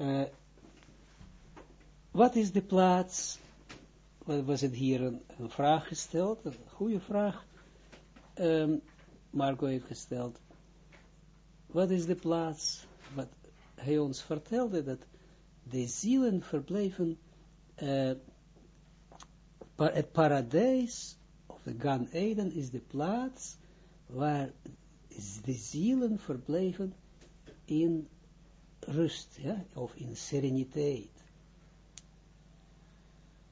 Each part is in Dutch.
Uh, wat is de plaats, was het hier een, een vraag gesteld, een goede vraag, um, Marco heeft gesteld, wat is de plaats, wat hij ons vertelde, dat de zielen verbleven, uh, het paradijs, of de Gan Eden, is de plaats waar de zielen verbleven in rust, ja, of in sereniteit.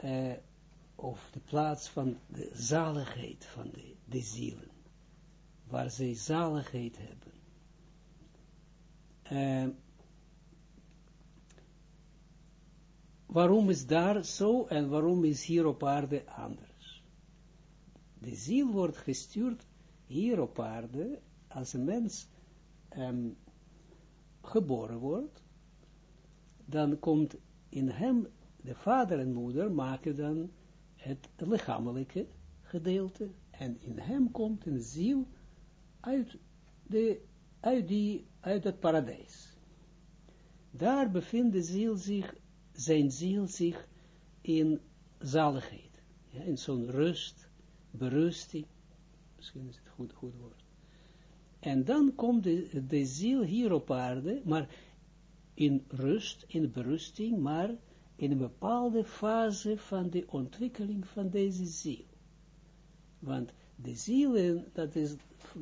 Uh, of de plaats van de zaligheid van de, de zielen, waar zij zaligheid hebben. Uh, waarom is daar zo en waarom is hier op aarde anders? De ziel wordt gestuurd hier op aarde als een mens um, geboren wordt, dan komt in hem, de vader en moeder maken dan het lichamelijke gedeelte, en in hem komt een ziel uit, de, uit, die, uit het paradijs. Daar bevindt de ziel zich, zijn ziel zich in zaligheid, ja, in zo'n rust, berusting, misschien is het goed, goed woord. En dan komt de, de ziel hier op aarde, maar in rust, in berusting, maar in een bepaalde fase van de ontwikkeling van deze ziel. Want de zielen, dat is,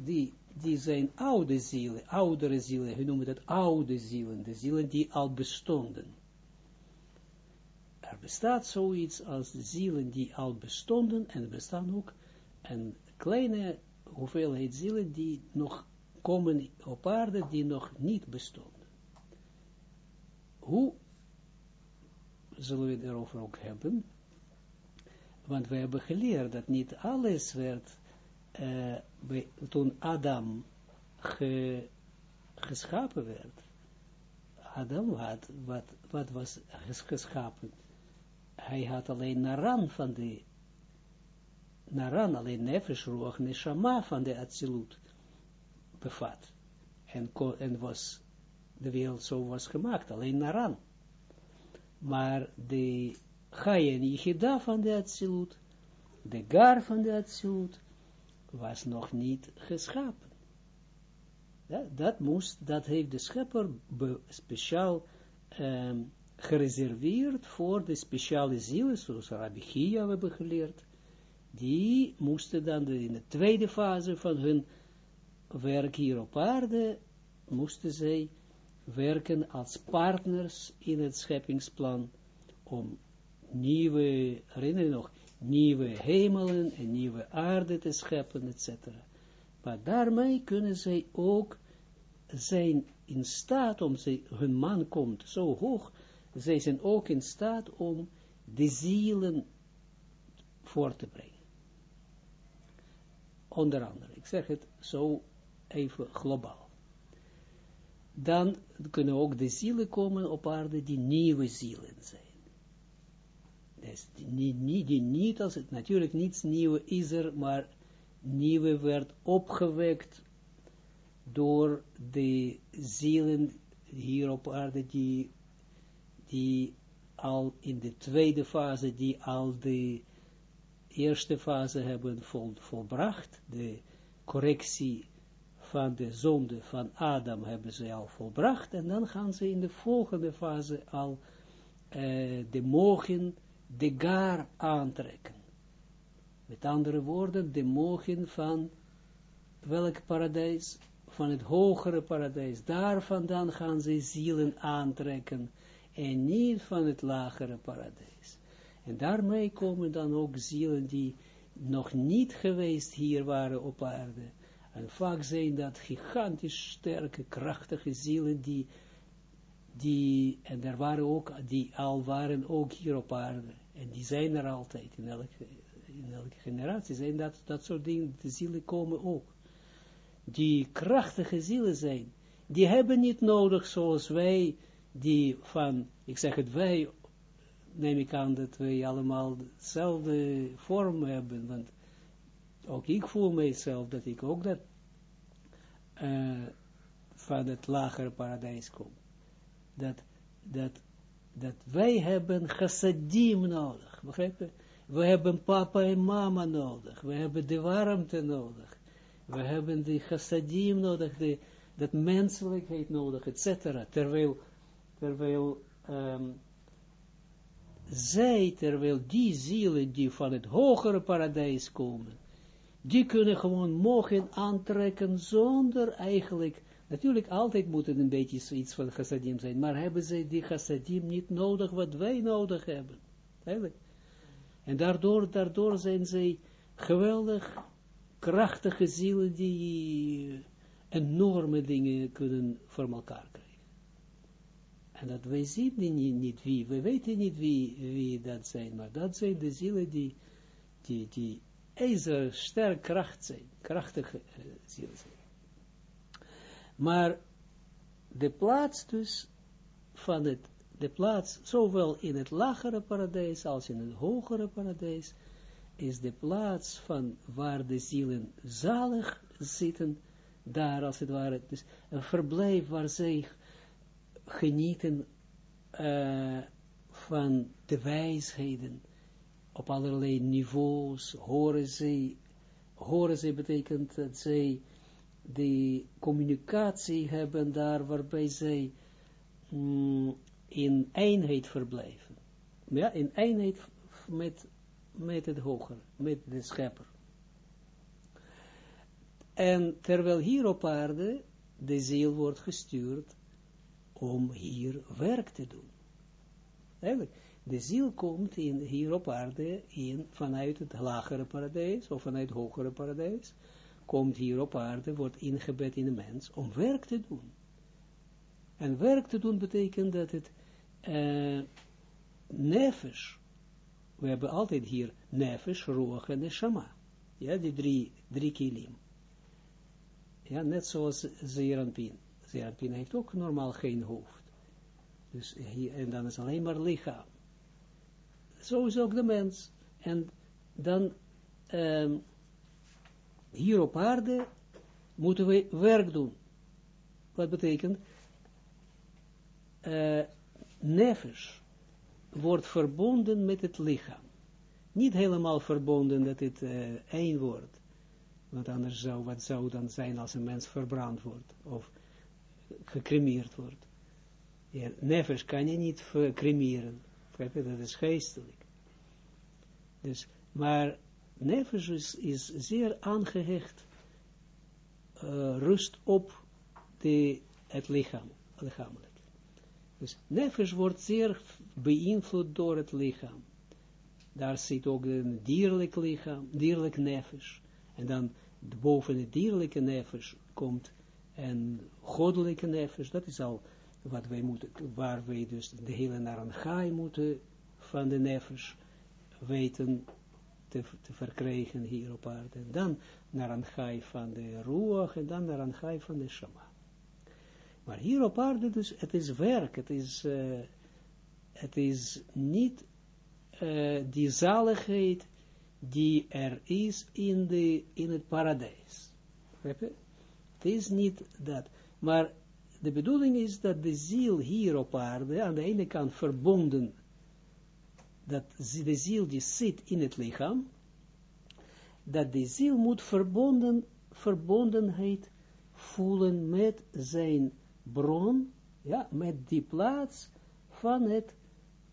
die, die zijn oude zielen, oudere zielen, we noemen dat oude zielen, de zielen die al bestonden. Er bestaat zoiets als de zielen die al bestonden, en er bestaan ook een kleine hoeveelheid zielen die nog komen op aarde, die nog niet bestonden. Hoe zullen we het erover ook hebben? Want we hebben geleerd dat niet alles werd, bij, toen Adam ge, geschapen werd. Adam had, wat, wat was geschapen? Hij had alleen Naran van de Naran, alleen Nefesh, Ruach, Neshama van de Atsilut bevat. En, en was, de wereld zo was gemaakt, alleen Naran. Maar de Chaya en Yichida van de Atsilut, de Gar van de Atsilut, was nog niet geschapen. Ja, dat moest, dat heeft de schepper speciaal um, gereserveerd voor de speciale zielen, zoals Rabbi Chia hebben geleerd, die moesten dan in de tweede fase van hun werk hier op aarde, moesten zij werken als partners in het scheppingsplan, om nieuwe, herinner je nog, nieuwe hemelen en nieuwe aarde te scheppen, etc. Maar daarmee kunnen zij ook zijn in staat, om hun man komt zo hoog, zij zijn ook in staat om de zielen voor te brengen onder andere. Ik zeg het zo even globaal. Dan kunnen ook de zielen komen op aarde die nieuwe zielen zijn. Dus die, niet als het natuurlijk niets nieuwe is er, maar nieuwe werd opgewekt door de zielen hier op aarde die, die al in de tweede fase, die al de eerste fase hebben vol, volbracht, de correctie van de zonde van Adam hebben ze al volbracht, en dan gaan ze in de volgende fase al uh, de mogen de gar aantrekken. Met andere woorden, de mogen van welk paradijs? Van het hogere paradijs. Daar vandaan gaan ze zielen aantrekken en niet van het lagere paradijs. En daarmee komen dan ook zielen die nog niet geweest hier waren op aarde. En vaak zijn dat gigantisch sterke, krachtige zielen die, die en er waren ook, die al waren ook hier op aarde. En die zijn er altijd, in elke, in elke generatie zijn dat, dat soort dingen, de zielen komen ook. Die krachtige zielen zijn, die hebben niet nodig zoals wij, die van, ik zeg het wij, neem ik aan dat wij allemaal dezelfde vorm hebben, want ook ik voel mijzelf dat ik ook dat uh, van het lagere paradijs kom. Dat dat, dat wij hebben chassadim nodig, begrijp je? We hebben papa en mama nodig, we hebben de warmte nodig, we hebben de chassadim nodig, de, dat menselijkheid nodig, etc. Terwijl, terwijl um, zij, terwijl die zielen die van het hogere paradijs komen, die kunnen gewoon mogen aantrekken zonder eigenlijk, natuurlijk altijd moet het een beetje iets van chassadim zijn, maar hebben zij die chassadim niet nodig wat wij nodig hebben. Eigenlijk. En daardoor, daardoor zijn zij geweldig krachtige zielen die enorme dingen kunnen voor elkaar krijgen. En dat wij zien niet, niet wie, we weten niet wie, wie dat zijn, maar dat zijn de zielen die, die, die sterk kracht zijn, krachtige uh, zielen zijn. Maar de plaats dus van het, de plaats, zowel in het lagere paradijs als in het hogere paradijs, is de plaats van waar de zielen zalig zitten, daar als het ware, dus een verblijf waar zij genieten uh, van de wijsheden op allerlei niveaus, horen zij, horen zij betekent dat zij de communicatie hebben daar waarbij zij mm, in eenheid verblijven. Ja, in eenheid met, met het hoger, met de schepper. En terwijl hier op aarde de ziel wordt gestuurd om hier werk te doen. Eigenlijk, de ziel komt hier op aarde in, vanuit het lagere paradijs, of vanuit het hogere paradijs, komt hier op aarde, wordt ingebed in de mens, om werk te doen. En werk te doen betekent dat het nefesh, we hebben altijd hier nefesh, roog en neshama. Ja, die drie, drie kilim. Ja, net zoals Zeranpin. Zeranpin heeft ook normaal geen hoofd. Dus hier, en dan is alleen maar lichaam. Zo is ook de mens. En dan, um, hier op aarde, moeten we werk doen. Wat betekent? Uh, wordt verbonden met het lichaam. Niet helemaal verbonden dat het uh, één wordt. Want anders zou, wat zou dan zijn als een mens verbrand wordt, of gecremeerd wordt. Ja, nefesh kan je niet cremeren, dat is geestelijk. Dus, maar nefesh is, zeer aangehecht, uh, rust op de, het lichaam, lichamelijk. Dus nefesh wordt zeer beïnvloed door het lichaam. Daar zit ook een dierlijk lichaam, dierlijk nefesh. En dan boven het dierlijke nefesh komt een goddelijke nefesh. Dat is al wat wij moeten, waar wij dus de hele naranjai moeten van de nefesh weten te, te verkrijgen hier op aarde. En dan naranjai van de ruach en dan naranjai van de shama. Maar hier op aarde dus, het is werk, het is, uh, het is niet uh, die zaligheid die er is in, de, in het paradijs. Het is niet dat. Maar de bedoeling is dat de ziel hier op aarde, aan de ene kant verbonden, dat de ziel die zit in het lichaam, dat de ziel moet verbonden, verbondenheid voelen met zijn bron, ja, met die plaats van het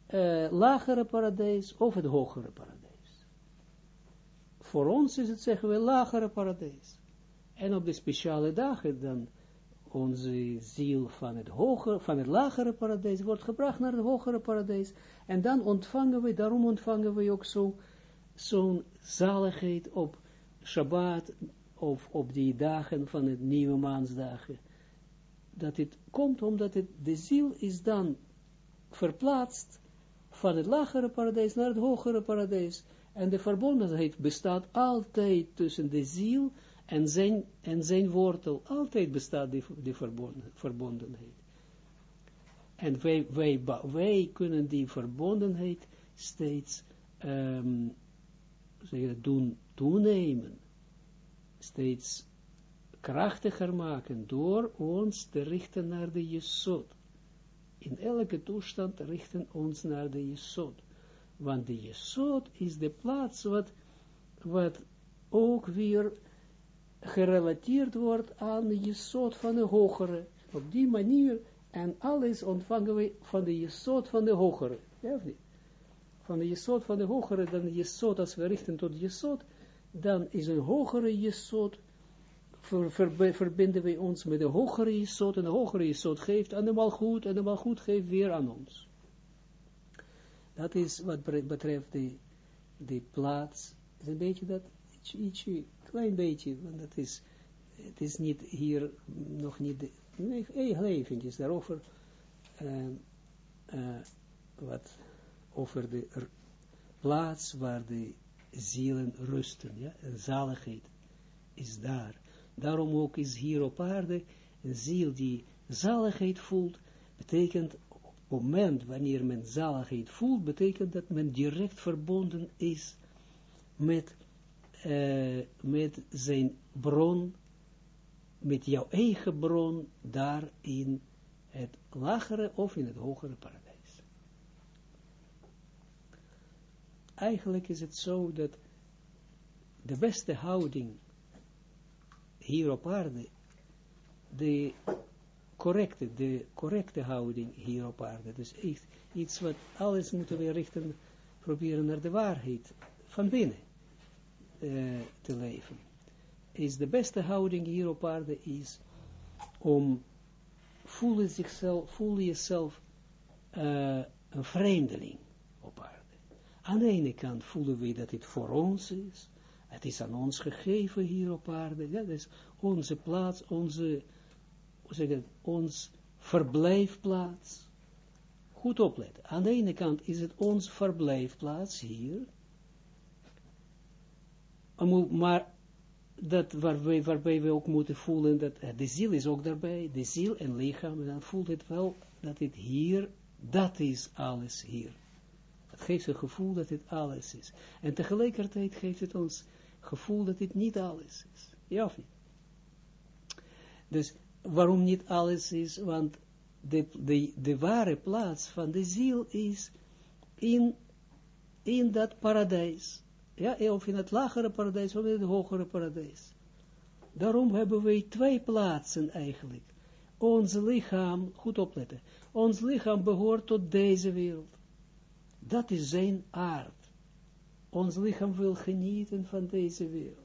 uh, lagere paradijs of het hogere paradijs. Voor ons is het, zeggen we, lagere paradijs. En op de speciale dagen dan onze ziel van het hogere, van het lagere paradijs wordt gebracht naar het hogere paradijs. En dan ontvangen we, daarom ontvangen we ook zo'n zo zaligheid op Shabbat of op die dagen van het nieuwe maansdagen. Dat het komt omdat het, de ziel is dan verplaatst van het lagere paradijs naar het hogere paradijs. En de verbondenheid bestaat altijd tussen de ziel en zijn, en zijn wortel. Altijd bestaat die, die verbonden, verbondenheid. En wij, wij, wij kunnen die verbondenheid steeds um, zeg doen toenemen. Steeds krachtiger maken door ons te richten naar de Jesod. in elke toestand richten ons naar de Jesod. Want de Jesod is de plaats wat, wat ook weer gerelateerd wordt aan de Jesod van de hogere. Op die manier, en alles ontvangen we van de Jesod van de hogere. Ja? Van de Jesod van de hogere, dan de Jesod, als we richten tot Jesod, dan is een hogere Jesod, ver, ver, verbinden wij ons met de hogere Jesod, en de hogere Jesod geeft aan de malgoed, en de malgoed geeft weer aan ons. Dat is wat betreft de, de plaats, is een beetje dat, ietsje, klein beetje, want dat is, het is niet hier, nog niet, nee, heel eventjes daarover, wat, over de plaats waar de zielen rusten, ja, en zaligheid is daar. Daarom ook is hier op aarde een ziel die zaligheid voelt, betekent op het moment wanneer men zaligheid voelt, betekent dat men direct verbonden is met, uh, met zijn bron, met jouw eigen bron, daar in het lagere of in het hogere paradijs. Eigenlijk is het zo dat de beste houding hier op aarde, de correcte, de correcte houding hier op aarde, dus echt iets wat alles moeten we richten, proberen naar de waarheid van binnen uh, te leven. Is de beste houding hier op aarde is om voelen zichzelf, jezelf uh, een vreemdeling op aarde. Aan de ene kant voelen we dat het voor ons is, het is aan ons gegeven hier op aarde. Dat is onze plaats, onze, zeg ons verblijfplaats. Goed opletten. Aan de ene kant is het ons verblijfplaats hier. Maar dat waarbij, we ook moeten voelen dat eh, de ziel is ook daarbij, de ziel en lichaam, dan voelt het wel dat het hier, dat is alles hier. Het geeft een gevoel dat het alles is. En tegelijkertijd geeft het ons gevoel dat het niet alles is. Ja of niet? Dus waarom niet alles is? Want de, de, de ware plaats van de ziel is in, in dat paradijs. Ja, of in het lagere paradijs of in het hogere paradijs. Daarom hebben wij twee plaatsen eigenlijk. Ons lichaam, goed opletten, ons lichaam behoort tot deze wereld. Dat is zijn aard. Ons lichaam wil genieten van deze wereld.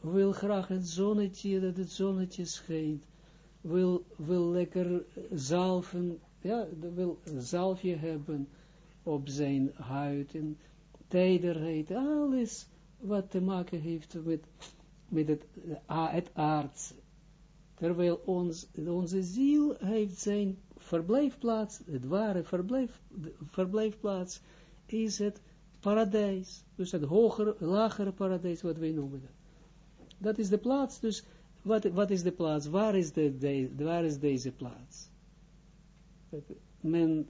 Wil graag het zonnetje, dat het zonnetje schijnt. Wil, wil lekker zalven, ja, wil zalfje hebben op zijn huid en tijderheid. Alles wat te maken heeft met, met het, het aardse. Terwijl ons, onze ziel heeft zijn verblijfplaats, het ware verblijf, verblijfplaats, is het paradijs. Dus het hogere, lagere paradijs, wat wij noemen dat. Dat is de plaats, dus wat, wat is de plaats? Waar is, de, de, waar is deze plaats? Men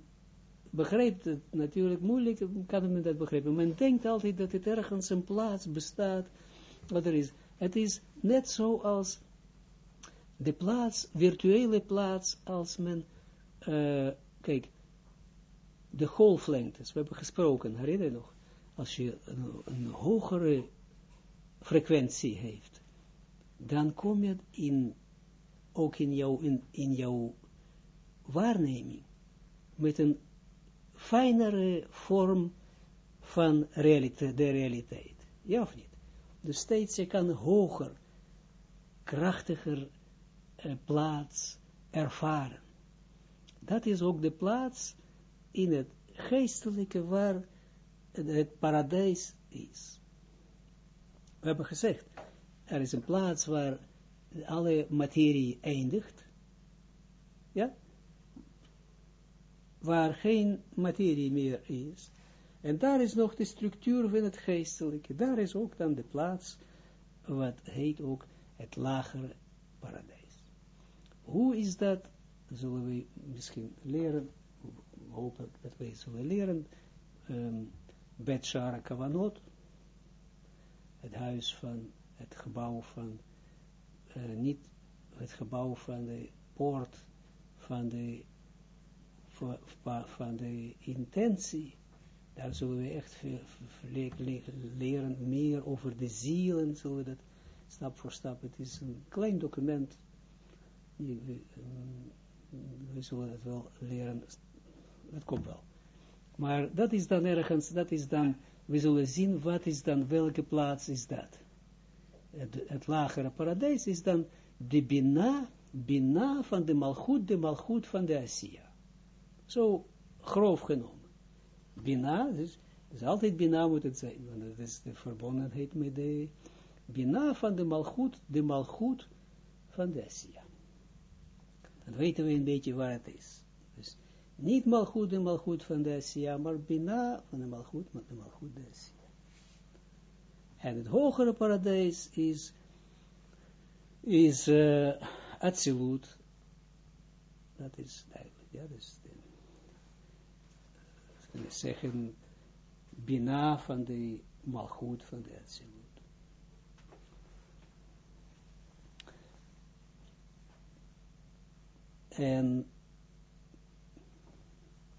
begrijpt het natuurlijk moeilijk, kan men dat begrijpen. Men denkt altijd dat het ergens een plaats bestaat, wat er is. Het is net zoals de plaats, virtuele plaats, als men, uh, kijk, de golflengtes, we hebben gesproken, herinner je nog? als je een, hogere frequentie heeft, dan kom je in, ook in jouw, in, in jouw waarneming met een fijnere vorm van realiteit, de realiteit. Ja of niet? Dus steeds je kan hoger, krachtiger eh, plaats ervaren. Dat is ook de plaats in het geestelijke waar het paradijs is. We hebben gezegd, er is een plaats waar alle materie eindigt, ja, waar geen materie meer is, en daar is nog de structuur van het geestelijke, daar is ook dan de plaats, wat heet ook het lagere paradijs. Hoe is dat, zullen we misschien leren, hopen dat wij zullen leren, um, Bet Shara Kavanot, het huis van, het gebouw van, uh, niet het gebouw van de poort van de van de intentie, daar zullen we echt veel, leren meer over de zielen, zullen we dat stap voor stap, het is een klein document, we, we zullen het wel leren, het komt wel. Maar dat is dan ergens, dat is dan, we zullen zien wat is dan, welke plaats is dat. Het, het lagere paradijs is dan de bina, bina van de malchut, de malchut van de Asiya. Zo grof genomen. Bina, dus, dus altijd bina moet het zijn, want dat is de verbondenheid met de bina van de malchut, de malchut van de Asiya. Dan weten we een beetje waar het is. Dus niet malchut de malchut van de maar bina van de malchut, maar de malchut de Asiya. En het hogere paradijs is, is uh, Atsilut. Dat is duidelijk, ja, dus zeggen, bina van de malchut van de Atsilut. En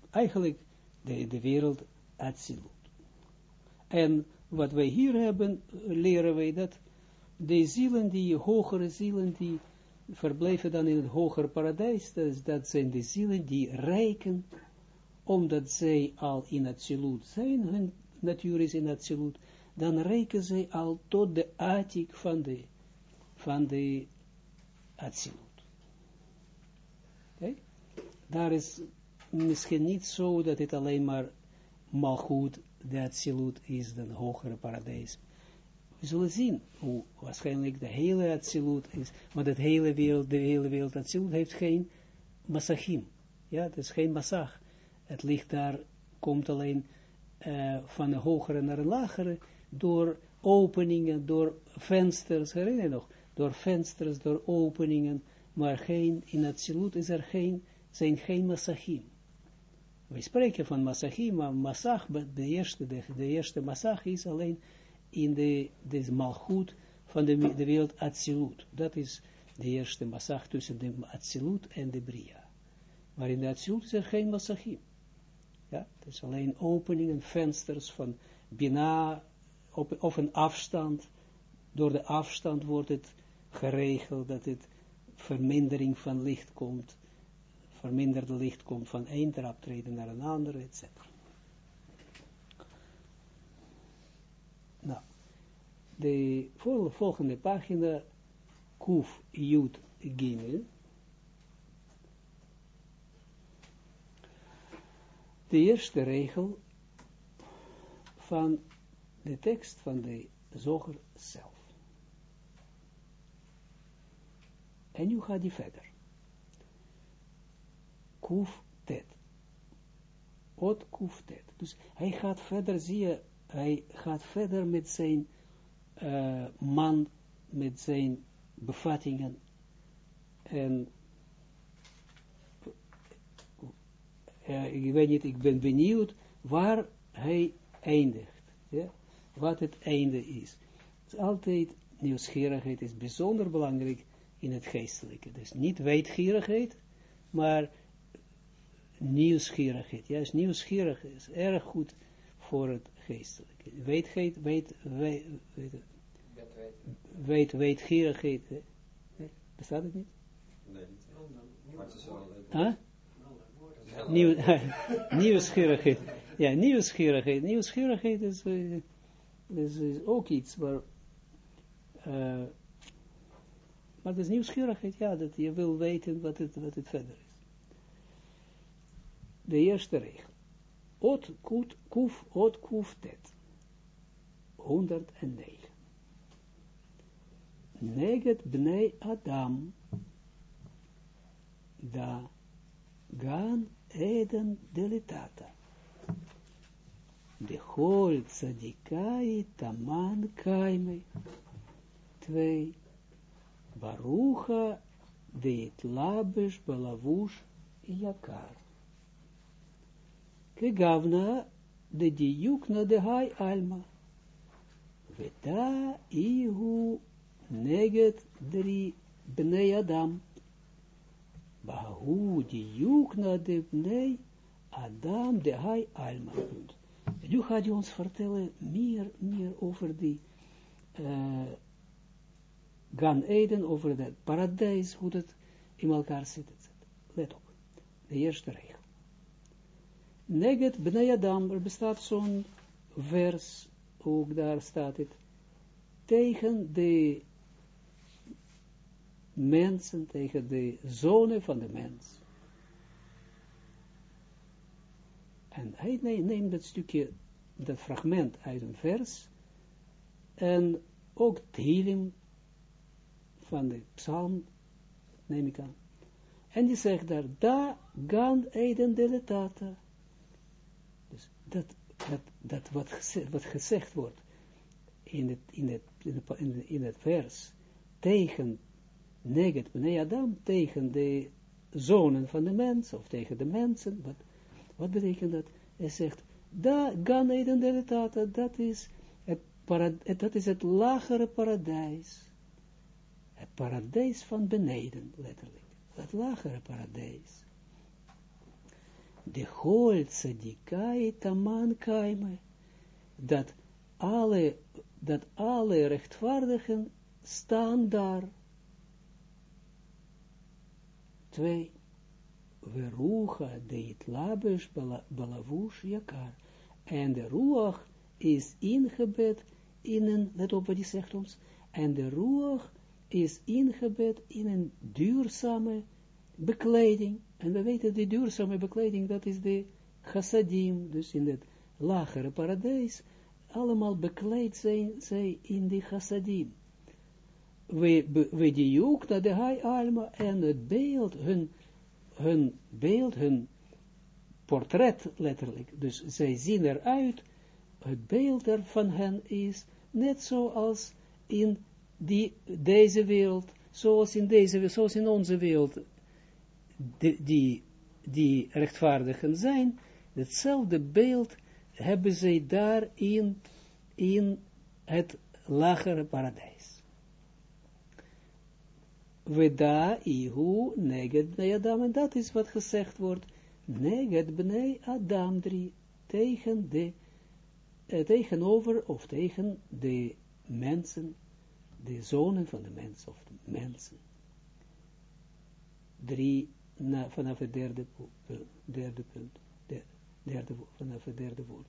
eigenlijk de, de wereld Atsilut. En wat wij hier hebben, leren wij dat de zielen, die hogere zielen, die verblijven dan in het hogere paradijs, dat, dat zijn de zielen die rijken, omdat zij al in absoluut zijn, hun natuur is in absoluut, dan rijken zij al tot de atik van de, van de absoluut. Okay? Daar is misschien niet zo dat het alleen maar malgoed de Atsilut is een hogere paradijs. We zullen zien hoe waarschijnlijk de hele Atsilut is, maar dat hele wereld, de hele wereld Atsilut heeft geen massachim. Ja, het is geen massach. Het licht daar komt alleen uh, van een hogere naar een lagere door openingen, door vensters, herinner je nog, door vensters, door openingen, maar geen, in Atsilut is er geen, zijn geen massachim. We spreken van Masachim, maar Masach, de eerste, de, eerste Masach is alleen in de, de malchut van de, de wereld Atsilut. Dat is de eerste Masach tussen de Atsilut en de Bria. Maar in de is er geen Masachim. Ja, het is alleen openingen, vensters van Bina, op, of een afstand. Door de afstand wordt het geregeld dat het vermindering van licht komt verminderde licht komt van één traptreden naar een andere, etc. Nou, de volgende pagina, Kuf Jud Gimel. De eerste regel van de tekst van de zoger zelf. En nu gaat die verder kuf tet. Ot kuf tet. Dus hij gaat verder, zie je, hij gaat verder met zijn uh, man, met zijn bevattingen en uh, ik weet niet, ik ben benieuwd waar hij eindigt. Ja? Wat het einde is. is altijd nieuwsgierigheid is bijzonder belangrijk in het geestelijke. Dus niet weetgierigheid, maar nieuwsgierigheid. Juist nieuwsgierig is erg goed voor het geestelijke. Weetheid, weet, weet, weet, weet, weetgierigheid. Bestaat het niet? Nee, niet. Huh? Nieuw, nieuwsgierigheid. Ja, nieuwsgierigheid. Nieuwsgierigheid is, uh, is, ook iets waar... Uh, maar dat is nieuwsgierigheid, ja, dat je wil weten wat het, wat het verder is de eerste regel. Ot kut kuf, ot kuf tet. 109. Neget bnei Adam. Da gan eden delitata. De hol tzadikai taman kaime. Twee. Barucha de it labish balavush yakar. Kegavna de diukna de hai alma. Veta ihu neget drie bnei adam. Bahu die yukna de nee, Adam de hai alma. Nu gaat hij ons vertellen meer, meer over die uh, Gan Eden, over het paradijs, hoe dat in elkaar zit. Let op, de eerste regel. Neget bnei Adam, er bestaat zo'n vers, ook daar staat het, tegen de mensen, tegen de zonen van de mens. En hij neemt dat stukje, dat fragment uit een vers, en ook Tehillim van de psalm, neem ik aan. En die zegt daar, da gan eiden deletata. Dus dat, dat, dat wat, gezegd, wat gezegd wordt in het, in het, in het, in het vers, tegen neget bnei Adam, tegen de zonen van de mens, of tegen de mensen, wat, wat betekent dat? Hij zegt, da gan eden deletata, dat is het, dat is het lagere paradijs. Het paradijs van beneden, letterlijk. Het lagere paradijs. De hol tzadikai taman kaime. Dat alle, dat alle rechtvaardigen staan daar. Twee. Verucha deit labesh balavush yakar. En de ruach is ingebed in een, let op wat die zegt ons, en de ruach is ingebed in een duurzame bekleding. En we weten, die duurzame bekleding, dat is de chassadim, dus in het lagere paradijs, allemaal bekleed zijn zij in die chassadim. We, die ook naar de hai alma en het beeld, hun, hun beeld, hun portret letterlijk, dus zij zien eruit, het beeld er van hen is net zoals in die, deze wereld, zoals in deze zoals in onze wereld, die, die, die rechtvaardigen zijn, hetzelfde beeld hebben zij daar in, in het lagere paradijs. Veda ihu neget bnei Adam, en dat is wat gezegd wordt, neget bnei Adam drie, tegen de, eh, tegenover of tegen de mensen de zonen van de mens, of de mensen. Drie, na, vanaf het derde, derde punt, vanaf het derde woord.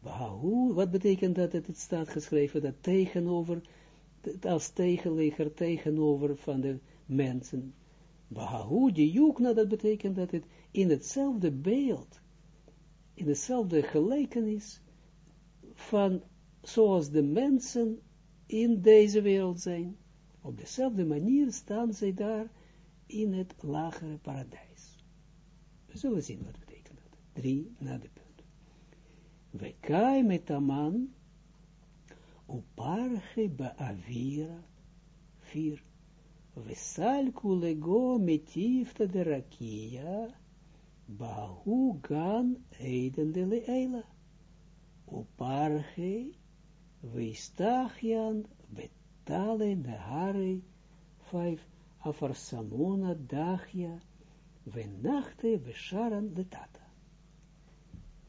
Bahu, wat betekent dat het staat geschreven, dat tegenover, als tegenligger tegenover van de mensen. Bahu, die jukna, dat betekent dat het in hetzelfde beeld, in hetzelfde gelijkenis van, zoals de mensen in deze wereld zijn. Op dezelfde manier staan zij daar in het lagere paradijs. We zullen zien wat betekent dat. Drie na de punt. We kai met aman uparche beavira vier. We salku lego metifta de rakia bahu gan eiden de leela. Uparche Weistachjan betale vijf, afarsamona dachja, venachte besharan letata.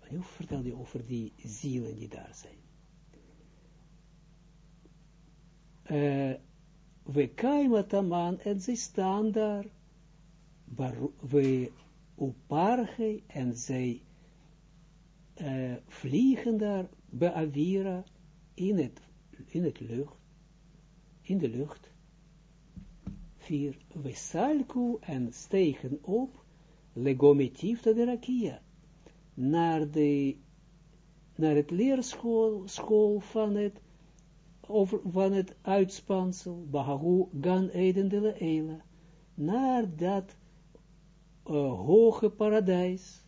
Nu vertel je over die zielen die daar zijn. Uh, we kaimataman en ze staan daar, we uparge en zij vliegen daar, beavira, in het, in het lucht, in de lucht, vier, wesalku en stegen op, legometief de rakia, naar de, naar het leerschool, school van het, over, van het uitspansel, Baharu gan eden de leela, naar dat uh, hoge paradijs,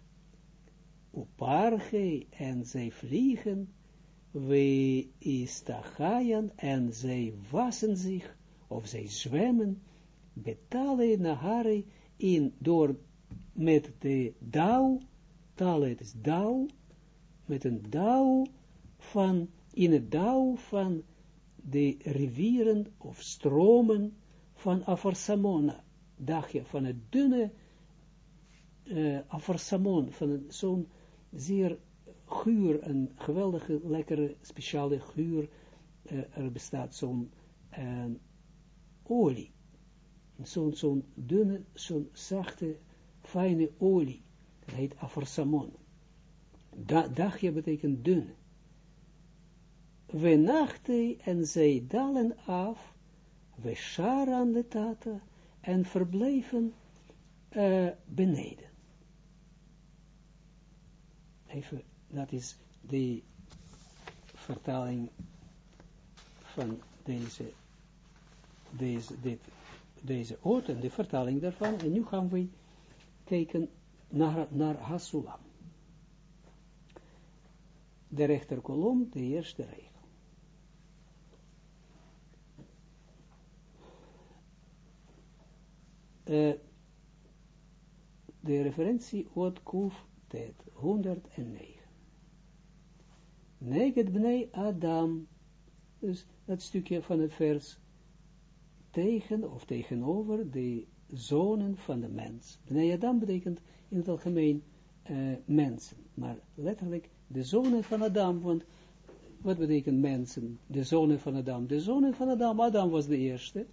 Uparge en zij vliegen we istachayan en zij wassen zich, of zij zwemmen, betalen nahari in, door, met de dauw, talen is dauw, met een dauw van, in het dauw van de rivieren of stromen van Afarsamona, dagje van het dunne uh, aversamon, van zo'n zeer guur, een geweldige, lekkere, speciale guur, uh, er bestaat zo'n uh, olie, zo'n zo'n dunne, zo'n zachte, fijne olie, dat heet aversamon. Da, dagje betekent dun. We nachten en zij dalen af, we sharan de tata, en verbleven uh, beneden. Even, dat is de vertaling van deze, deze, dit, deze en de vertaling daarvan. En nu gaan we kijken naar, naar Hasulam. De rechterkolom, de eerste regel. Uh, de referentie Ot Kuf Tet 109. Neget bnei Adam, dus dat stukje van het vers, tegen of tegenover de zonen van de mens. Bnei Adam betekent in het algemeen uh, mensen, maar letterlijk de zonen van Adam, want wat betekent mensen? De zonen van Adam. De zonen van Adam, Adam was de eerste,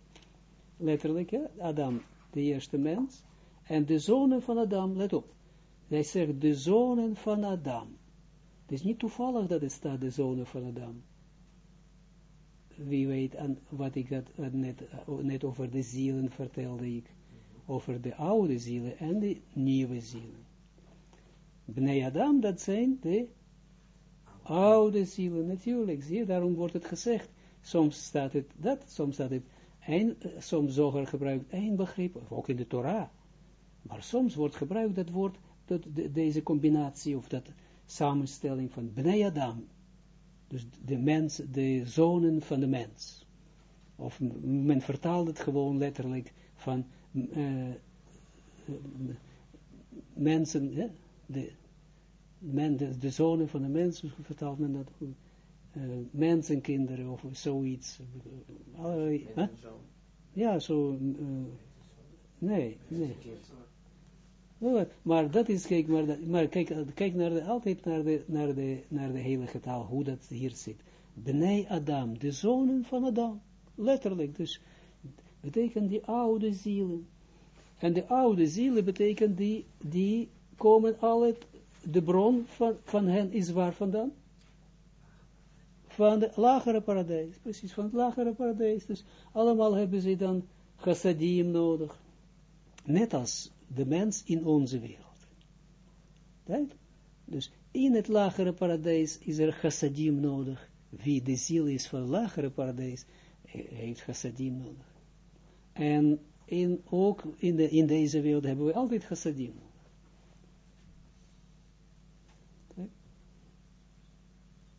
letterlijk? Adam, de eerste mens, en de zonen van Adam, let op, hij zegt de zonen van Adam. Het is niet toevallig dat het staat de zonen van Adam. Wie weet aan wat ik dat net, net over de zielen vertelde ik. Over de oude zielen en de nieuwe zielen. Bnei Adam, dat zijn de oude zielen, natuurlijk. Zie je, daarom wordt het gezegd. Soms staat het dat, soms staat het een, soms zoger gebruikt één begrip, ook in de Torah. Maar soms wordt gebruikt dat woord, dat, de, deze combinatie of dat samenstelling van Bnei Adam. Dus de mens, de zonen van de mens. Of men vertaalt het gewoon letterlijk van uh, mensen, de, men, de, zonen van de mens, vertaalt men dat mensenkinderen of zoiets. Allerlei, huh? Ja, zo. Nee, nee. Maar dat is, kijk, maar, maar kijk, kijk naar de, altijd naar de, naar, de, naar de heilige taal, hoe dat hier zit. Bnei Adam, de zonen van Adam. Letterlijk, dus betekent die oude zielen. En de oude zielen betekent die, die komen alle, de bron van, van hen is waar vandaan? Van de lagere paradijs, precies, van het lagere paradijs. Dus allemaal hebben ze dan chassadim nodig. Net als de mens in onze wereld. Right? Dus in het lagere paradijs is er chassadim nodig. Wie de ziel is van het lagere paradijs, heeft chassadim nodig. En in, ook in, de, in deze wereld hebben we altijd chassadim nodig.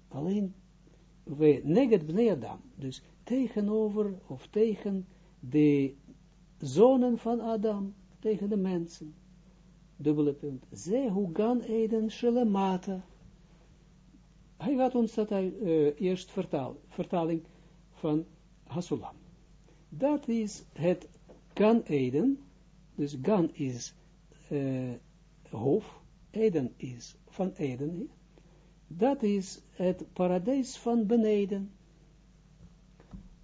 Alleen, we neget bnei Adam, dus tegenover of tegen de zonen van Adam, tegen de mensen. Dubbele punt. Zehu gan eden shelemata. Hij gaat ons dat uh, eerst vertaal, vertaling van Hasulam. Dat is het Gan Eden, dus Gan is uh, hoofd, Eden is van Eden, dat is het paradijs van beneden.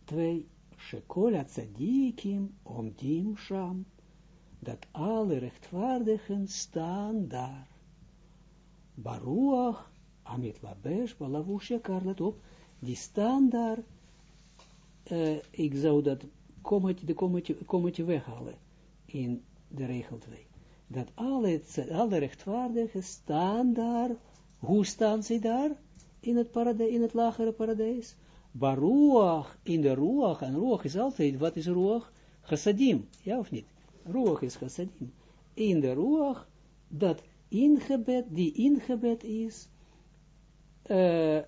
Twee, Shekola tzadikim omdim sham, dat alle rechtvaardigen staan daar. Baruach, Amit Labesh, Balavush let op, die staan daar, uh, ik zou dat kommetje, de kommetje, kommetje weghalen in de regel 2. Dat alle, alle rechtvaardigen staan daar, hoe staan ze daar? In het, paradijs, in het lagere paradijs? Baruach, in de ruach, en ruach is altijd, wat is ruach? Chassadim, ja of niet? Ruach is chassadim. In de ruach, dat ingebed, die ingebed is, uh,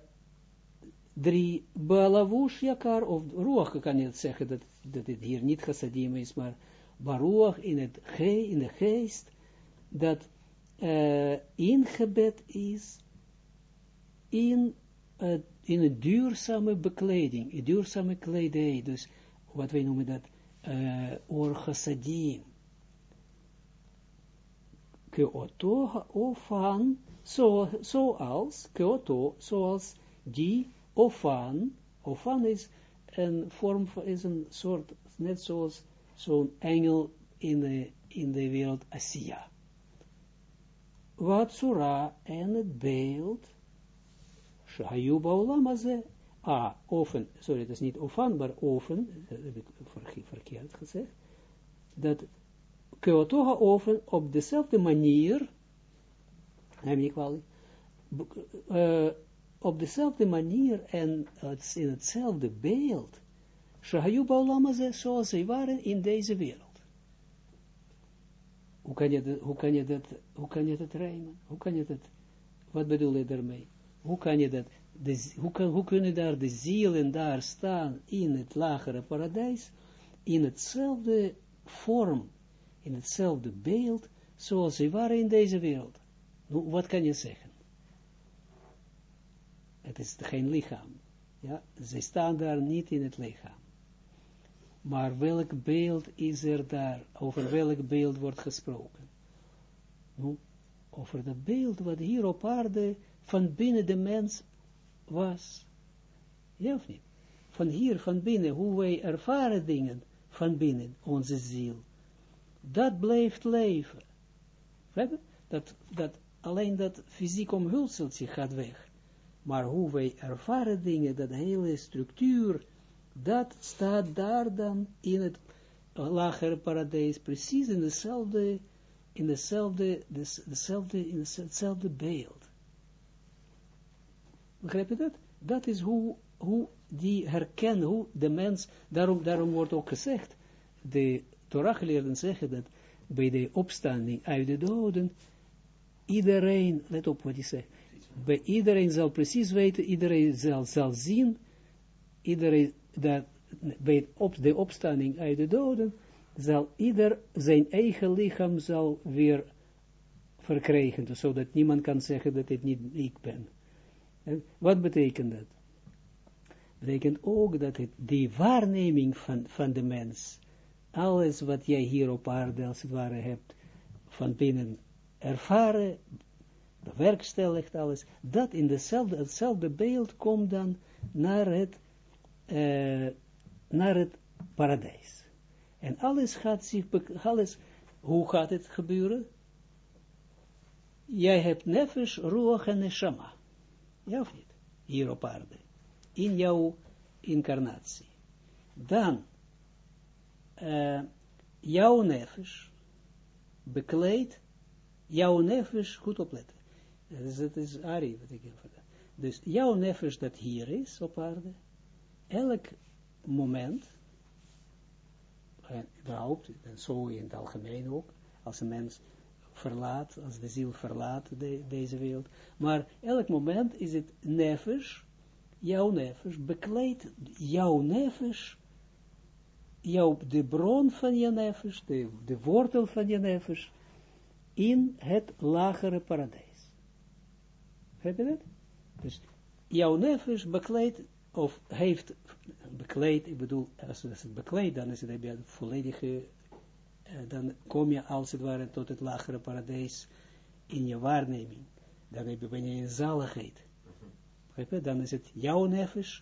drie balavush jakar, of ruach kan je zeggen, dat, dat het hier niet chassadim is, maar baruach in, het ge, in de geest, dat uh, ingebed is in, uh, in een duurzame bekleding, een duurzame kledij, dus wat wij noemen dat, uh, chassadim, keoto ofan, zo, zoals, keoto, zoals die ofan, ofan is een vorm, is een soort, net zoals zo'n engel in de, in de wereld Asia. Wat Surah en het beeld, Shahayu Baulam Ah, oven, sorry, dat is niet ofan, maar oven, dat heb ik verkeerd gezegd, dat Kyotoga oven op dezelfde manier, neem ik wel, uh, op dezelfde manier en in hetzelfde beeld, Shahayu Baulam zoals zij waren in deze wereld. Hoe kan je dat, hoe kan je dat, hoe rijmen? Hoe kan je dat, wat bedoel je daarmee? Hoe kan je dat, de, hoe, hoe kunnen daar de zielen daar staan in het lagere paradijs, in hetzelfde vorm, in hetzelfde beeld, zoals ze waren in deze wereld? Wat kan je zeggen? Het is geen lichaam. Ja, ze staan daar niet in het lichaam. Maar welk beeld is er daar? Over welk beeld wordt gesproken? Nu, over dat beeld wat hier op aarde van binnen de mens was. Ja of niet? Van hier, van binnen, hoe wij ervaren dingen van binnen, onze ziel. Dat blijft leven. Dat, dat, alleen dat fysiek omhulseltje gaat weg. Maar hoe wij ervaren dingen, dat hele structuur, dat staat daar dan in het lagere paradijs, precies in dezelfde, in dezelfde, dezelfde, in hetzelfde beeld. Begrijp je dat? Dat is hoe, hoe die herkennen, hoe de mens, daarom, daarom wordt ook gezegd, de Torah-geleerden zeggen dat bij de opstanding uit de doden, iedereen, let op wat hij zegt, bij iedereen zal precies weten, iedereen zal, zal zien, iedereen dat bij op de opstanding uit de doden, zal ieder zijn eigen lichaam zal weer verkrijgen, zodat niemand kan zeggen dat het niet ik ben. En wat betekent dat? Betekent ook dat het die waarneming van, van de mens, alles wat jij hier op aarde als het ware hebt, van binnen ervaren, bewerkstelligt alles, dat in dezelfde, hetzelfde beeld komt dan naar het, uh, naar het paradijs. En alles gaat zich, alles, hoe gaat het gebeuren? Jij hebt nefesh, ruach en neshama. Ja of niet? Hier op aarde. In jouw incarnatie. Dan, uh, jouw nefesh bekleedt jouw nefesh, goed opletten. Dus dat is Ari, wat ik heb Dus jouw nefesh dat hier is op aarde, elk moment, en überhaupt, en zo in het algemeen ook, als een mens verlaat, als de ziel verlaat deze wereld. Maar elk moment is het nefesh, jouw nefesh, bekleedt jouw nefesh, jouw, de bron van je nefesh, de, de wortel van je nefesh, in het lagere paradijs. Heb je dat? Dus jouw nefesh bekleedt, of heeft bekleed, ik bedoel, als het bekleed, dan is het een volledige eh, dan kom je als het ware tot het lagere paradijs in je waarneming. Dan heb je, ben je in zaligheid. Dan is het jouw nefesh,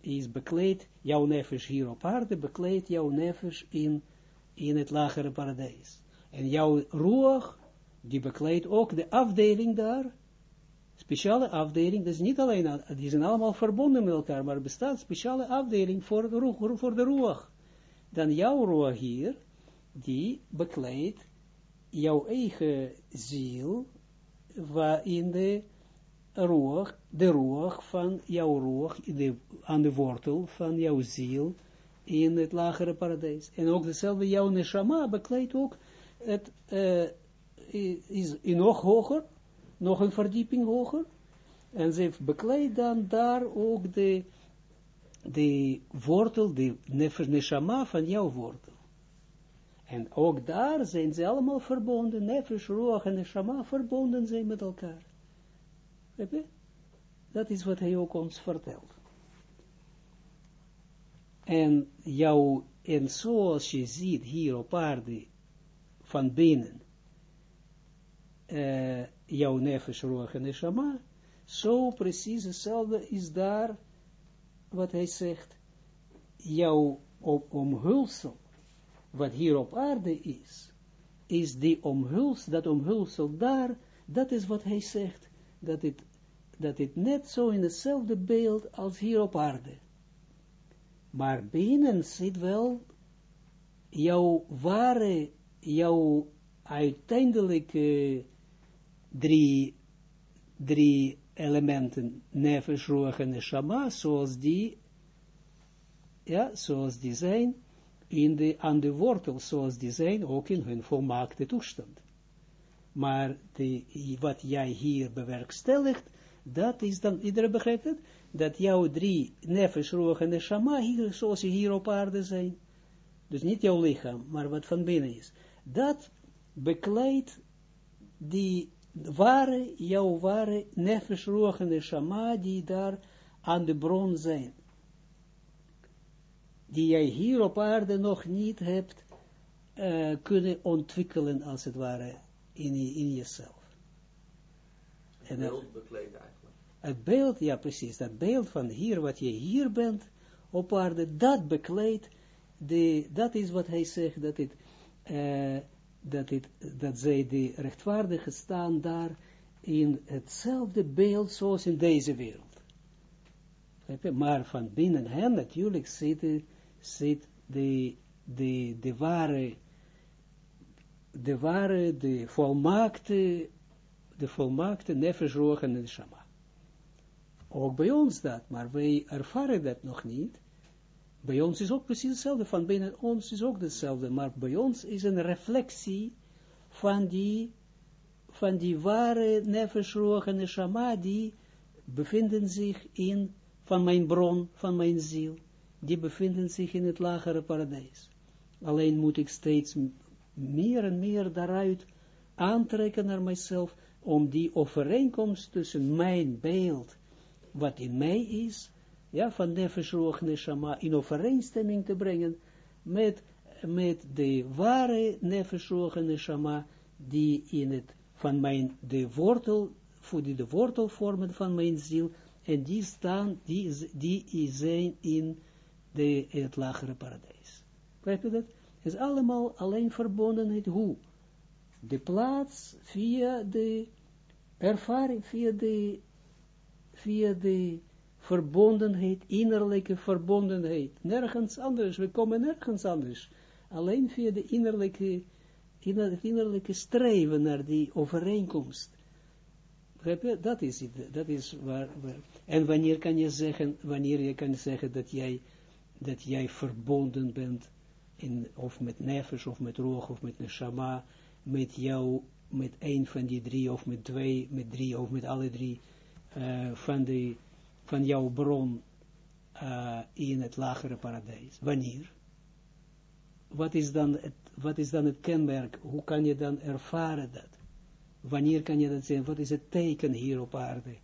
is bekleed, jouw nefesh hier op aarde, bekleed jouw nefesh in, in het lagere paradijs. En jouw roer, die bekleedt ook de afdeling daar, speciale afdeling, dat is niet alleen, die zijn allemaal verbonden met elkaar, maar er bestaat speciale afdeling voor de roer, voor de roer. Dan jouw roer hier, die bekleedt jouw eigen ziel, waarin de roog, de roog van jouw roog, de, aan de wortel van jouw ziel, in het lagere paradijs. En ook dezelfde jouw neshama bekleedt ook het, uh, is nog hoger, nog een verdieping hoger, en ze bekleedt dan daar ook de, de wortel, de neshama van jouw wortel. En ook daar zijn ze allemaal verbonden, nefesh, roach en neshama verbonden zijn met elkaar. Dat is wat hij ook ons vertelt. En jou, en zoals je ziet hier op aarde, van binnen, uh, jouw nefesh, roeg en neshama, zo precies hetzelfde is daar, wat hij zegt, jouw omhulsel, wat hier op aarde is, is die omhulsel, dat omhulsel daar, dat is wat hij zegt, dat het, dat het net zo in hetzelfde beeld als hier op aarde. Maar binnen zit wel jouw ware, jouw uiteindelijke drie, drie elementen, nefesh, roeg en neshama, zoals die, ja, zoals die zijn, in de, aan de wortel, zoals die zijn, ook in hun volmaakte toestand. Maar de, wat jij hier bewerkstelligt, dat is dan, iedereen begrijpt het, dat jouw drie nefesh, roeg en hier, zoals ze hier op aarde zijn, dus niet jouw lichaam, maar wat van binnen is, dat bekleidt die ware, jouw ware nefesh, en neshama, die daar aan de bron zijn die jij hier op aarde nog niet hebt uh, kunnen ontwikkelen, als het ware, in, in jezelf. Het beeld bekleed eigenlijk. Het beeld, ja precies, dat beeld van hier, wat je hier bent, op aarde, dat bekleedt, dat is wat hij zegt, dat het, uh, dat het, dat zij de rechtvaardigen staan daar in hetzelfde beeld zoals in deze wereld. Maar van binnen hen natuurlijk zitten zit de, de, de ware, de ware, de volmaakte, de volmaakte nefesh, en shama. Ook bij ons dat, maar wij ervaren dat nog niet. Bij ons is ook precies hetzelfde, van binnen ons is ook hetzelfde, maar bij ons is een reflectie van die, van die ware nefesh, en de shama, die bevinden zich in, van mijn bron, van mijn ziel die bevinden zich in het lagere paradijs. Alleen moet ik steeds meer en meer daaruit aantrekken naar mijzelf, om die overeenkomst tussen mijn beeld, wat in mij is, ja, van Nefesh Ruach Neshama, in overeenstemming te brengen met, met de ware Nefesh Ruach Neshama, die in het, van mijn, de wortel, voor die de wortel vormen van mijn ziel, en die staan, die, die zijn in de, het lagere paradijs. Begrijp je dat? Het is allemaal alleen verbondenheid. Hoe? De plaats via de ervaring, via de, via de verbondenheid, innerlijke verbondenheid. Nergens anders. We komen nergens anders. Alleen via de innerlijke, inner, innerlijke streven naar die overeenkomst. Dat is het. Dat is waar. En wanneer kan je zeggen, wanneer je kan zeggen dat jij dat jij verbonden bent, in, of met nefesh, of met roog, of met neshama, met jou, met een van die drie, of met twee, met drie, of met alle drie, uh, van, de, van jouw bron uh, in het lagere paradijs. Wanneer? Wat is, dan het, wat is dan het kenmerk? Hoe kan je dan ervaren dat? Wanneer kan je dat zeggen? Wat is het teken hier op aarde?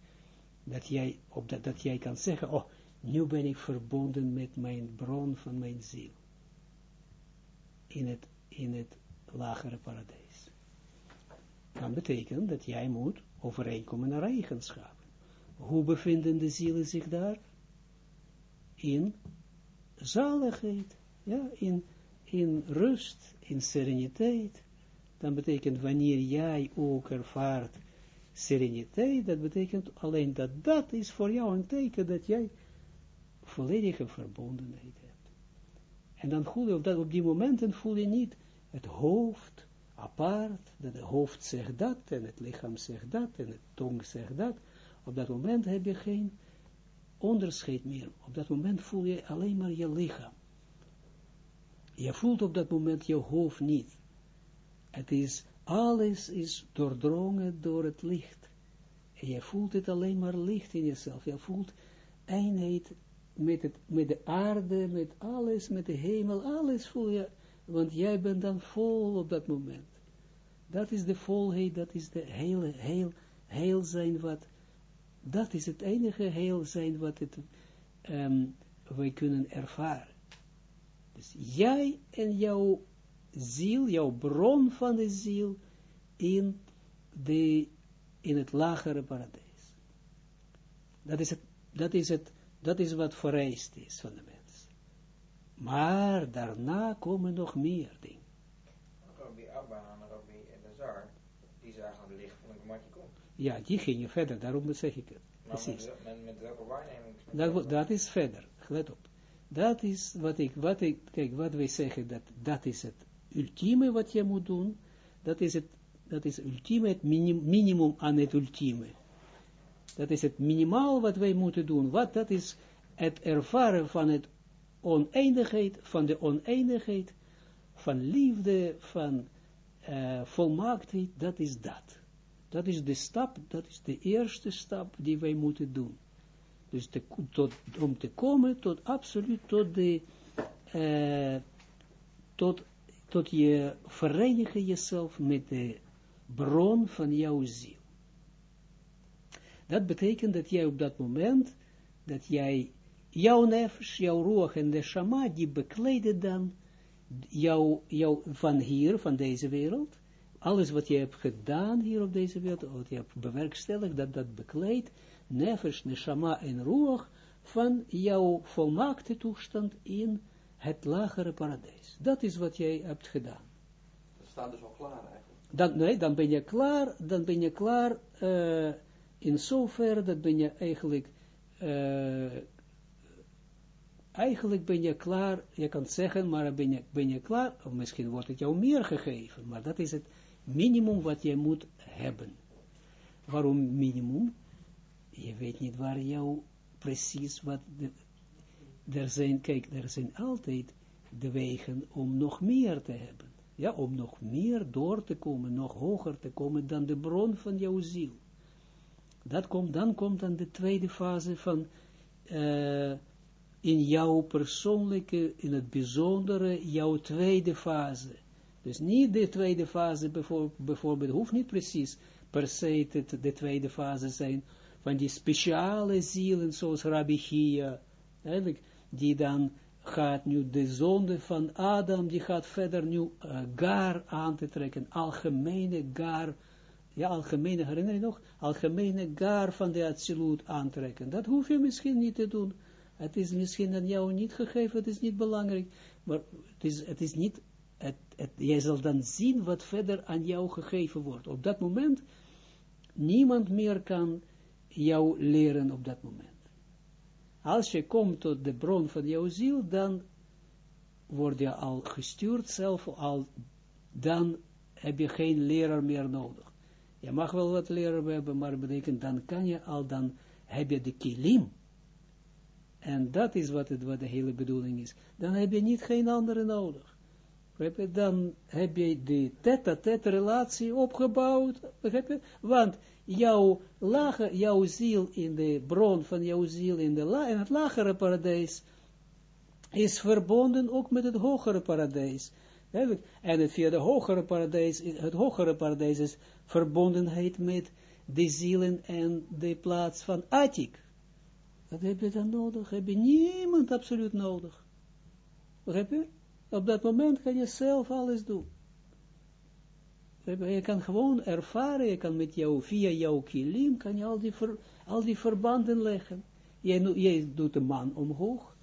Dat jij, op dat, dat jij kan zeggen, oh, nu ben ik verbonden met mijn bron van mijn ziel. In het, in het lagere paradijs. Dat betekent dat jij moet overeenkomen naar eigenschappen. Hoe bevinden de zielen zich daar? In zaligheid, ja, in, in rust, in sereniteit. Dan betekent wanneer jij ook ervaart sereniteit, dat betekent alleen dat dat is voor jou een teken dat jij volledige verbondenheid hebt. En dan voel je op, dat, op die momenten voel je niet het hoofd apart, dat het hoofd zegt dat, en het lichaam zegt dat, en het tong zegt dat. Op dat moment heb je geen onderscheid meer. Op dat moment voel je alleen maar je lichaam. Je voelt op dat moment je hoofd niet. Het is, alles is doordrongen door het licht. En je voelt het alleen maar licht in jezelf. Je voelt eenheid met, het, met de aarde, met alles, met de hemel, alles voel je, want jij bent dan vol op dat moment. Dat is de volheid, dat is de hele, heel, heel zijn wat, dat is het enige heel zijn wat het, um, wij kunnen ervaren. Dus jij en jouw ziel, jouw bron van de ziel, in de, in het lagere paradijs. Dat is het, dat is het, dat is wat vereist is van de mens. Maar daarna komen nog meer dingen. Rabbi Abba en Rabbi Elazar, die zagen het licht van een gematje komt. Ja, die gingen verder, daarom zeg ik het. Precies. met, met, met welke waarneming? Dat, dat is verder, let op. Dat is wat ik, wat ik, kijk, wat wij zeggen, dat, dat is het ultieme wat je moet doen, dat is het, dat is ultieme, het minim, minimum aan het ultieme. Dat is het minimaal wat wij moeten doen. Wat, dat is het ervaren van het oneindigheid, van de oneindigheid, van liefde, van uh, volmaaktheid, dat is dat. Dat is de stap, dat is de eerste stap die wij moeten doen. Dus te, tot, om te komen tot absoluut tot de, uh, tot, tot je verenigen jezelf met de bron van jouw ziel. Dat betekent dat jij op dat moment, dat jij, jouw nefesh, jouw roeg en de shama, die bekleden dan jou, jou van hier, van deze wereld, alles wat je hebt gedaan hier op deze wereld, wat je hebt bewerkstelligd, dat dat bekleedt, nefesh, neshama en roeg, van jouw volmaakte toestand in het lagere paradijs. Dat is wat jij hebt gedaan. Dat staat dus al klaar eigenlijk. Dan, nee, dan ben je klaar, dan ben je klaar, uh, in zoverre dat ben je eigenlijk, uh, eigenlijk ben je klaar, je kan zeggen, maar ben je, ben je klaar, of misschien wordt het jou meer gegeven, maar dat is het minimum wat je moet hebben. Waarom minimum? Je weet niet waar jou precies wat, er zijn, kijk, er zijn altijd de wegen om nog meer te hebben. Ja, om nog meer door te komen, nog hoger te komen dan de bron van jouw ziel. Dat komt, dan komt dan de tweede fase van uh, in jouw persoonlijke, in het bijzondere, jouw tweede fase. Dus niet de tweede fase, bijvoorbeeld, hoeft niet precies per se te, de tweede fase zijn van die speciale zielen, zoals Rabbi eigenlijk, die dan gaat nu de zonde van Adam, die gaat verder nu uh, gar aan te trekken, algemene gar, ja, algemene, herinner je nog, algemene gar van de absolute aantrekken. Dat hoef je misschien niet te doen. Het is misschien aan jou niet gegeven, het is niet belangrijk, maar het is, het is niet, jij zal dan zien wat verder aan jou gegeven wordt. Op dat moment, niemand meer kan jou leren op dat moment. Als je komt tot de bron van jouw ziel, dan word je al gestuurd zelf, al, dan heb je geen leraar meer nodig. Je mag wel wat leraar hebben, maar betekent, dan kan je al, dan heb je de kilim. En dat is wat, het, wat de hele bedoeling is. Dan heb je niet geen andere nodig. Dan heb je de tête-à-tête relatie opgebouwd. Je? Want jouw, jouw ziel in de bron van jouw ziel in, de la, het lagere paradijs is verbonden ook met het hogere paradijs. En het via de hogere paradijs, het hogere paradijs is verbondenheid met de zielen en de plaats van Atik. Wat heb je dan nodig? Heb je niemand absoluut nodig. Begrijp je? Op dat moment kan je zelf alles doen. Je kan gewoon ervaren, je kan met jou, via jouw kilim, kan je al die, al die verbanden leggen. Jij, jij doet de man omhoog,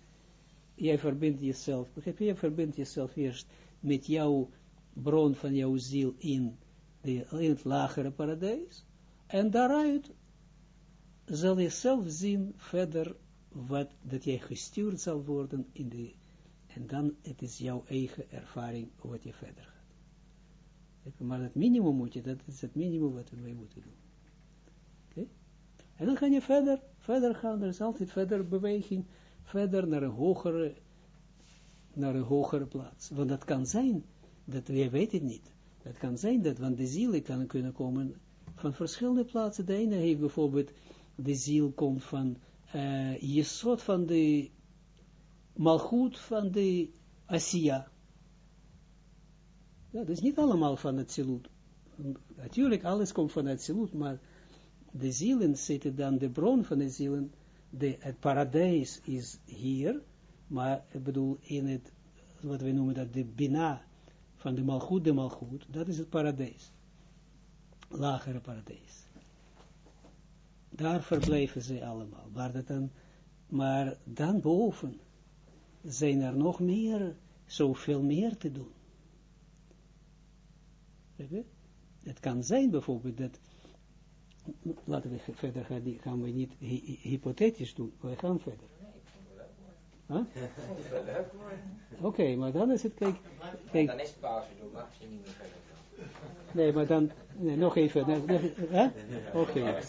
jij verbindt jezelf, begrijp je, je verbindt jezelf eerst met jouw bron van jouw ziel in, de, in het lagere paradijs, en daaruit zal je zelf zien verder wat, dat jij gestuurd zal worden in de, en dan het is jouw eigen ervaring wat je verder gaat. Maar het minimum moet je, dat is het minimum wat wij moeten doen. En dan ga je verder, verder gaan, er is altijd verder beweging, verder naar een hogere, naar een hogere plaats. Want dat kan zijn, dat wij weten het niet. Dat kan zijn dat, want de zielen kan kunnen komen van verschillende plaatsen. De ene heeft bijvoorbeeld, de ziel komt van uh, je soort van de malgoed van de Asia. Ja, dat is niet allemaal van het zilut. Natuurlijk, alles komt van het zilut, maar de zielen zitten dan, de bron van de zielen, de, het paradijs is hier, maar ik bedoel, in het, wat we noemen dat, de bina van de malgoed, de malgoed, dat is het paradijs. lagere paradijs. Daar verblijven ze allemaal. Maar, dat dan, maar dan boven zijn er nog meer, zoveel meer te doen. Het kan zijn bijvoorbeeld dat, laten we verder gaan, gaan we niet hy hypothetisch doen, we gaan verder. Huh? Oké, maar dan is het, kijk, kijk. Dan is het pauze doen, mag je niet meer verder. Nee, maar dan, nee, nog even. Oké. Okay.